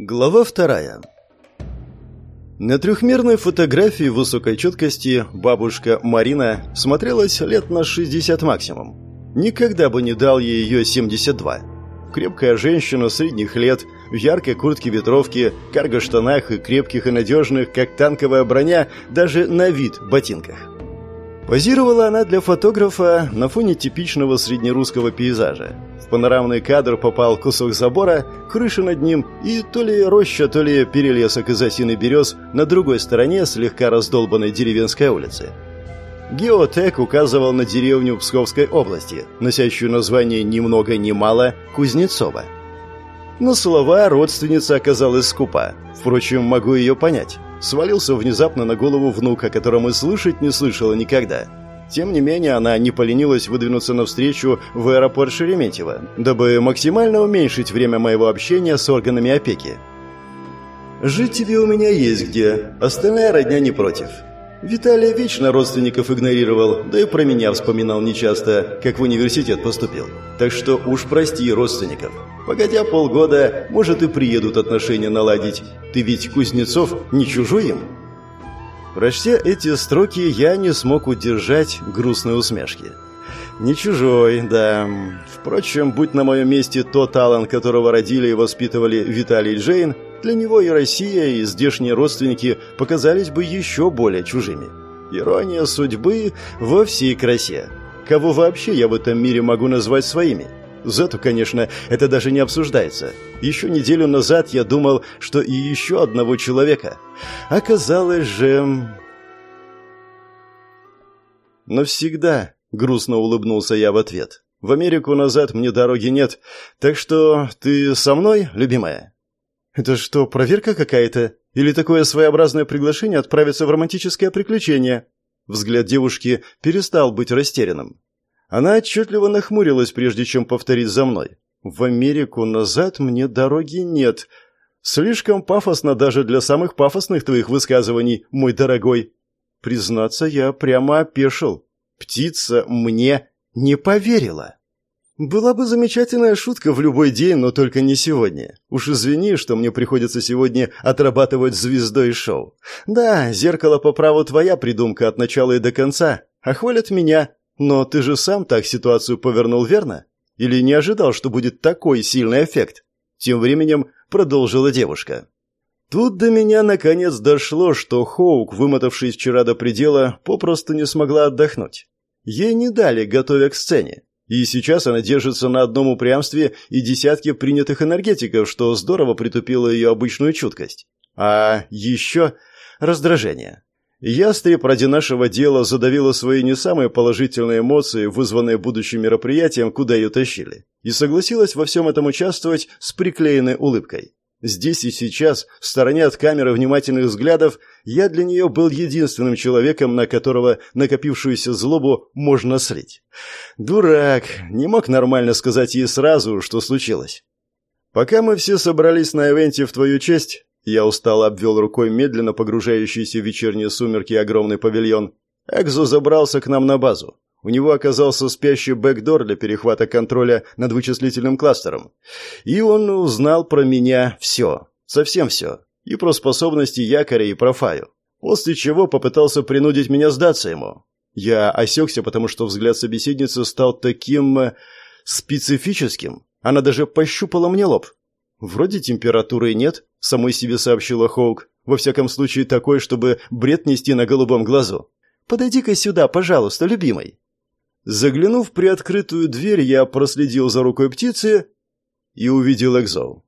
Глава вторая. На трехмерной фотографии высокой четкости бабушка Марина смотрелась лет на 60 максимум. Никогда бы не дал ей ее 72. Крепкая женщина средних лет, в яркой куртке-ветровке, карго-штанах и крепких и надежных, как танковая броня, даже на вид ботинках. Позировала она для фотографа на фоне типичного среднерусского пейзажа. В панорамный кадр попал кусок забора, крыша над ним и то ли роща, то ли перелесок из осины берез на другой стороне слегка раздолбанной деревенской улицы. Геотек указывал на деревню Псковской области, носящую название ни много ни мало Кузнецова. Но слова родственница оказалась скупа. Впрочем, могу ее понять. Свалился внезапно на голову внука, которому слышать не слышала никогда. Тем не менее, она не поленилась выдвинуться навстречу в аэропорт Шереметьево, дабы максимально уменьшить время моего общения с органами опеки. «Жить тебе у меня есть где, остальная родня не против». Виталий вечно родственников игнорировал, да и про меня вспоминал нечасто, как в университет поступил. Так что уж прости родственников. Погодя полгода, может и приедут отношения наладить. Ты ведь Кузнецов не чужой им?» Прочтя эти строки, я не смог удержать грустной усмешки. Не чужой, да. Впрочем, будь на моем месте тот Алан, которого родили и воспитывали Виталий и Джейн, для него и Россия, и здешние родственники показались бы еще более чужими. Ирония судьбы во всей красе. Кого вообще я в этом мире могу назвать своими? Зато, конечно, это даже не обсуждается. Еще неделю назад я думал, что и еще одного человека. Оказалось же... Навсегда, грустно улыбнулся я в ответ. В Америку назад мне дороги нет, так что ты со мной, любимая? Это что, проверка какая-то? Или такое своеобразное приглашение отправиться в романтическое приключение? Взгляд девушки перестал быть растерянным. Она отчетливо нахмурилась, прежде чем повторить за мной. «В Америку назад мне дороги нет. Слишком пафосно даже для самых пафосных твоих высказываний, мой дорогой. Признаться, я прямо опешил. Птица мне не поверила». Была бы замечательная шутка в любой день, но только не сегодня. Уж извини, что мне приходится сегодня отрабатывать звездой шоу. Да, зеркало по праву твоя придумка от начала и до конца, а хвалят меня, но ты же сам так ситуацию повернул, верно? Или не ожидал, что будет такой сильный эффект? Тем временем продолжила девушка. Тут до меня наконец дошло, что Хоук, вымотавшись вчера до предела, попросту не смогла отдохнуть. Ей не дали, готовя к сцене. И сейчас она держится на одном упрямстве и десятке принятых энергетиков, что здорово притупило ее обычную чуткость. А еще раздражение. Ястреб ради нашего дела задавила свои не самые положительные эмоции, вызванные будущим мероприятием, куда ее тащили, и согласилась во всем этом участвовать с приклеенной улыбкой. Здесь и сейчас, в стороне от камеры внимательных взглядов, я для нее был единственным человеком, на которого накопившуюся злобу можно слить. Дурак, не мог нормально сказать ей сразу, что случилось. Пока мы все собрались на ивенте в твою честь, я устало обвел рукой медленно погружающийся в вечерние сумерки огромный павильон. Экзо забрался к нам на базу. У него оказался спящий бэкдор для перехвата контроля над вычислительным кластером. И он узнал про меня все. Совсем все. И про способности якоря, и про Фаю. После чего попытался принудить меня сдаться ему. Я осекся, потому что взгляд собеседницы стал таким... Э, специфическим. Она даже пощупала мне лоб. «Вроде температуры нет», — самой себе сообщила Хоук. «Во всяком случае, такой, чтобы бред нести на голубом глазу. Подойди-ка сюда, пожалуйста, любимый». Заглянув в приоткрытую дверь, я проследил за рукой птицы и увидел Экзоу.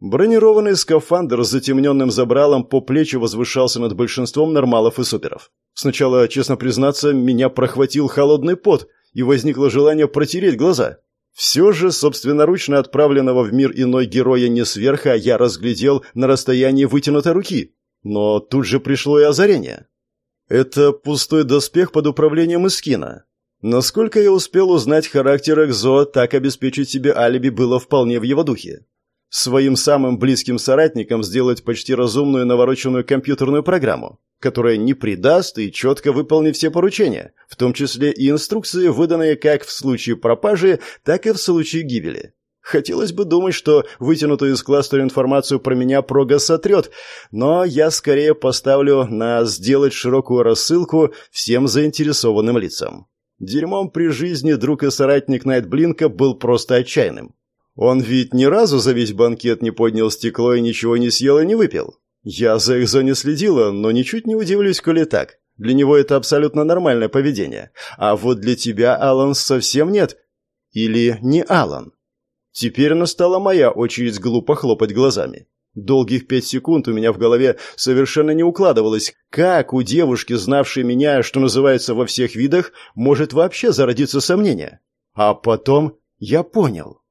Бронированный скафандр с затемненным забралом по плечу возвышался над большинством нормалов и суперов. Сначала, честно признаться, меня прохватил холодный пот, и возникло желание протереть глаза. Все же собственноручно отправленного в мир иной героя не сверха я разглядел на расстоянии вытянутой руки. Но тут же пришло и озарение. Это пустой доспех под управлением Искина. Насколько я успел узнать характер Экзо, так обеспечить себе алиби было вполне в его духе. Своим самым близким соратникам сделать почти разумную навороченную компьютерную программу которая не предаст и четко выполнит все поручения, в том числе и инструкции, выданные как в случае пропажи, так и в случае гибели. Хотелось бы думать, что вытянутую из кластера информацию про меня прога сотрет, но я скорее поставлю на сделать широкую рассылку всем заинтересованным лицам. Дерьмом при жизни друг и соратник Найтблинка был просто отчаянным. Он ведь ни разу за весь банкет не поднял стекло и ничего не съел и не выпил. Я за их не следила, но ничуть не удивлюсь, коли так. Для него это абсолютно нормальное поведение. А вот для тебя, Алан, совсем нет. Или не Алан. Теперь настала моя очередь глупо хлопать глазами. Долгих пять секунд у меня в голове совершенно не укладывалось, как у девушки, знавшей меня, что называется, во всех видах, может вообще зародиться сомнение. А потом я понял.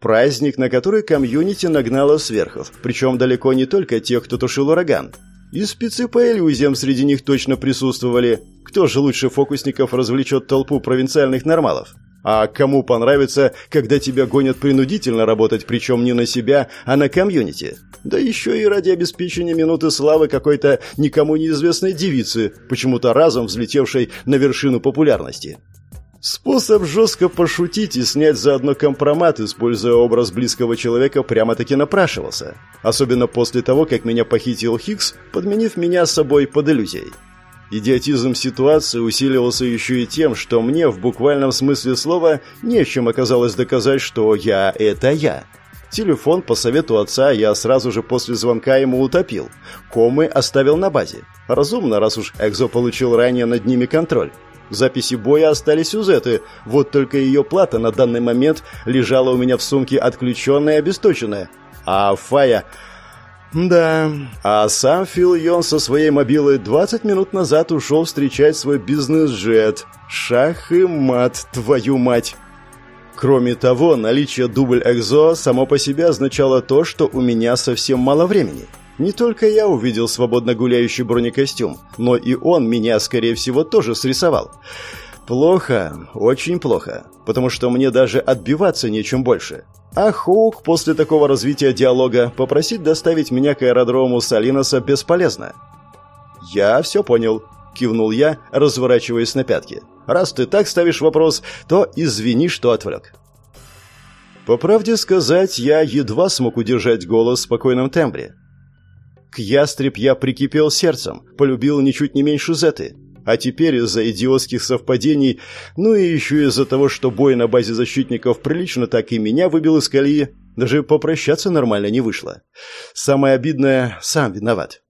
Праздник, на который комьюнити нагнало сверхов, причем далеко не только тех, кто тушил ураган. И спецы по иллюзиям среди них точно присутствовали. Кто же лучше фокусников развлечет толпу провинциальных нормалов? А кому понравится, когда тебя гонят принудительно работать, причем не на себя, а на комьюнити? Да еще и ради обеспечения минуты славы какой-то никому неизвестной девицы, почему-то разом взлетевшей на вершину популярности. Способ жестко пошутить и снять заодно компромат, используя образ близкого человека, прямо-таки напрашивался. Особенно после того, как меня похитил Хикс, подменив меня собой под иллюзией. Идиотизм ситуации усиливался еще и тем, что мне в буквальном смысле слова не в чем оказалось доказать, что я – это я. Телефон по совету отца я сразу же после звонка ему утопил. Комы оставил на базе. Разумно, раз уж Экзо получил ранее над ними контроль. Записи боя остались у Зеты, вот только ее плата на данный момент лежала у меня в сумке отключенная и обесточенная. А Фая да, а сам Фил Йон со своей мобилой 20 минут назад ушел встречать свой бизнес-джет. Шах и мат, твою мать! Кроме того, наличие дубль Экзо само по себе означало то, что у меня совсем мало времени. Не только я увидел свободно гуляющий бронекостюм, но и он меня, скорее всего, тоже срисовал. Плохо, очень плохо, потому что мне даже отбиваться нечем больше. А Хоук после такого развития диалога попросить доставить меня к аэродрому Салиноса бесполезно. «Я все понял», — кивнул я, разворачиваясь на пятки. «Раз ты так ставишь вопрос, то извини, что отвлек». По правде сказать, я едва смог удержать голос в спокойном тембре. К ястреб я прикипел сердцем, полюбил ничуть не меньше Зеты. А теперь из-за идиотских совпадений, ну и еще из-за того, что бой на базе защитников прилично так и меня выбил из колеи, даже попрощаться нормально не вышло. Самое обидное, сам виноват.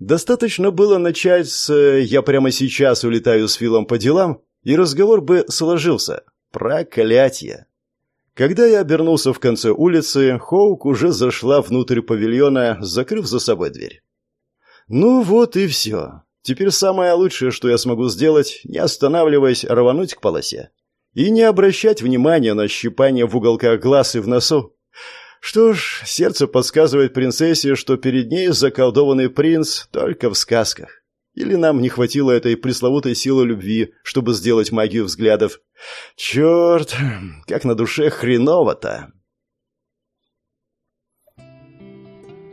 Достаточно было начать с «я прямо сейчас улетаю с Филом по делам», и разговор бы сложился. Проклятие! Когда я обернулся в конце улицы, Хоук уже зашла внутрь павильона, закрыв за собой дверь. Ну вот и все. Теперь самое лучшее, что я смогу сделать, не останавливаясь, рвануть к полосе. И не обращать внимания на щипание в уголках глаз и в носу. Что ж, сердце подсказывает принцессе, что перед ней заколдованный принц только в сказках. Или нам не хватило этой пресловутой силы любви, чтобы сделать магию взглядов. Черт, как на душе хреново-то.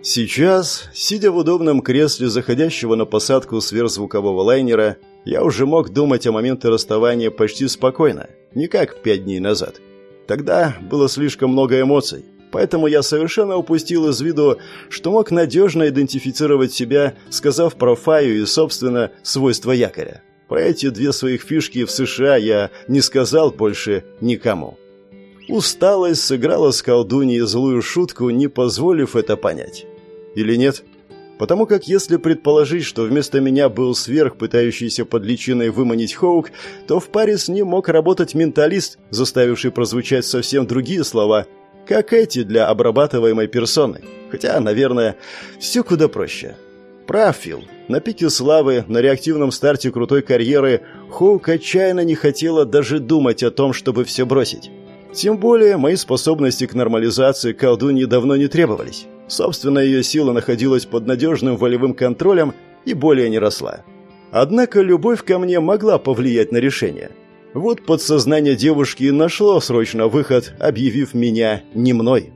Сейчас, сидя в удобном кресле заходящего на посадку сверхзвукового лайнера, я уже мог думать о моменте расставания почти спокойно, не как пять дней назад. Тогда было слишком много эмоций, поэтому я совершенно упустил из виду, что мог надежно идентифицировать себя, сказав про Фаю и, собственно, свойства якоря. Про эти две своих фишки в США я не сказал больше никому. Усталость сыграла с колдуньей злую шутку, не позволив это понять. Или нет? Потому как если предположить, что вместо меня был сверх, пытающийся под личиной выманить Хоук, то в паре с ним мог работать менталист, заставивший прозвучать совсем другие слова, как эти для обрабатываемой персоны. Хотя, наверное, все куда проще. Прав, Фил. На пике славы, на реактивном старте крутой карьеры Хоук отчаянно не хотела даже думать о том, чтобы все бросить. Тем более, мои способности к нормализации колдуньи давно не требовались. Собственно, ее сила находилась под надежным волевым контролем и более не росла. Однако любовь ко мне могла повлиять на решение. Вот подсознание девушки нашло срочно выход, объявив меня не мной.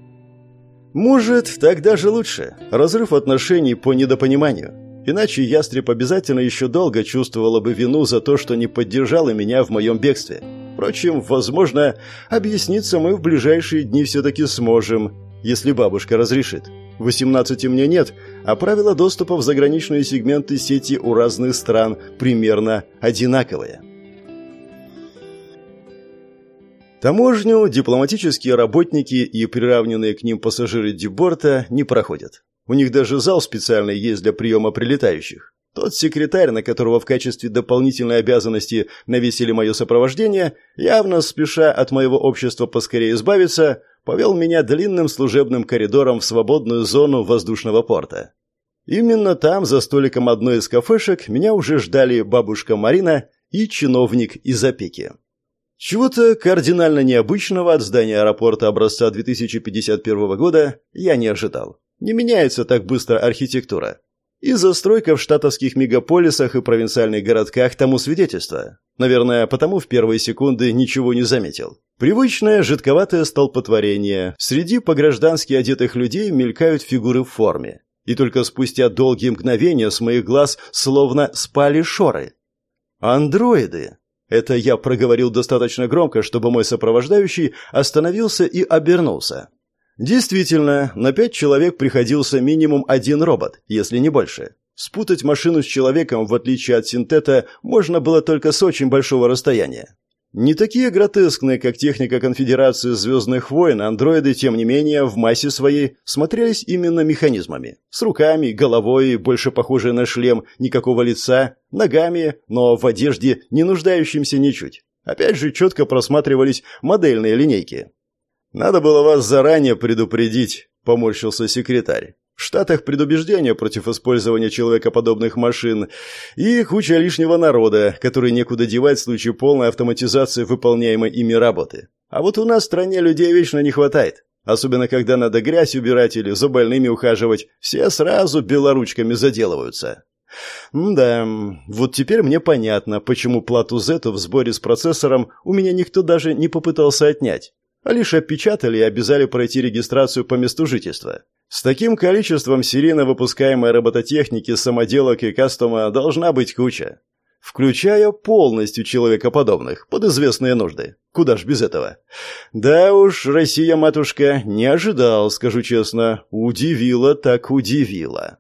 Может, так даже лучше. Разрыв отношений по недопониманию. Иначе ястреб обязательно еще долго чувствовала бы вину за то, что не поддержала меня в моем бегстве. Впрочем, возможно, объясниться мы в ближайшие дни все-таки сможем, если бабушка разрешит. 18 мне нет, а правила доступа в заграничные сегменты сети у разных стран примерно одинаковые. Таможню дипломатические работники и приравненные к ним пассажиры Дюборта не проходят. У них даже зал специальный есть для приема прилетающих. Тот секретарь, на которого в качестве дополнительной обязанности навесили мое сопровождение, явно спеша от моего общества поскорее избавиться, повел меня длинным служебным коридором в свободную зону воздушного порта. Именно там, за столиком одной из кафешек, меня уже ждали бабушка Марина и чиновник из опеки. Чего-то кардинально необычного от здания аэропорта образца 2051 года я не ожидал. Не меняется так быстро архитектура. И застройка в штатовских мегаполисах и провинциальных городках тому свидетельство. Наверное, потому в первые секунды ничего не заметил. Привычное жидковатое столпотворение. Среди пограждански одетых людей мелькают фигуры в форме. И только спустя долгие мгновения с моих глаз словно спали шоры. Андроиды. Это я проговорил достаточно громко, чтобы мой сопровождающий остановился и обернулся. Действительно, на пять человек приходился минимум один робот, если не больше. Спутать машину с человеком, в отличие от синтета, можно было только с очень большого расстояния. Не такие гротескные, как техника конфедерации «Звездных войн», андроиды, тем не менее, в массе своей смотрелись именно механизмами. С руками, головой, больше похожей на шлем, никакого лица, ногами, но в одежде, не нуждающимся ничуть. Опять же, четко просматривались модельные линейки. «Надо было вас заранее предупредить», — поморщился секретарь. «В Штатах предубеждение против использования человекоподобных машин и куча лишнего народа, который некуда девать в случае полной автоматизации выполняемой ими работы. А вот у нас в стране людей вечно не хватает. Особенно, когда надо грязь убирать или за больными ухаживать, все сразу белоручками заделываются. да, вот теперь мне понятно, почему плату Z в сборе с процессором у меня никто даже не попытался отнять а лишь опечатали и обязали пройти регистрацию по месту жительства. С таким количеством серийно выпускаемой робототехники, самоделок и кастома должна быть куча. Включая полностью человекоподобных, под известные нужды. Куда ж без этого? Да уж, Россия-матушка, не ожидал, скажу честно. Удивила так удивила.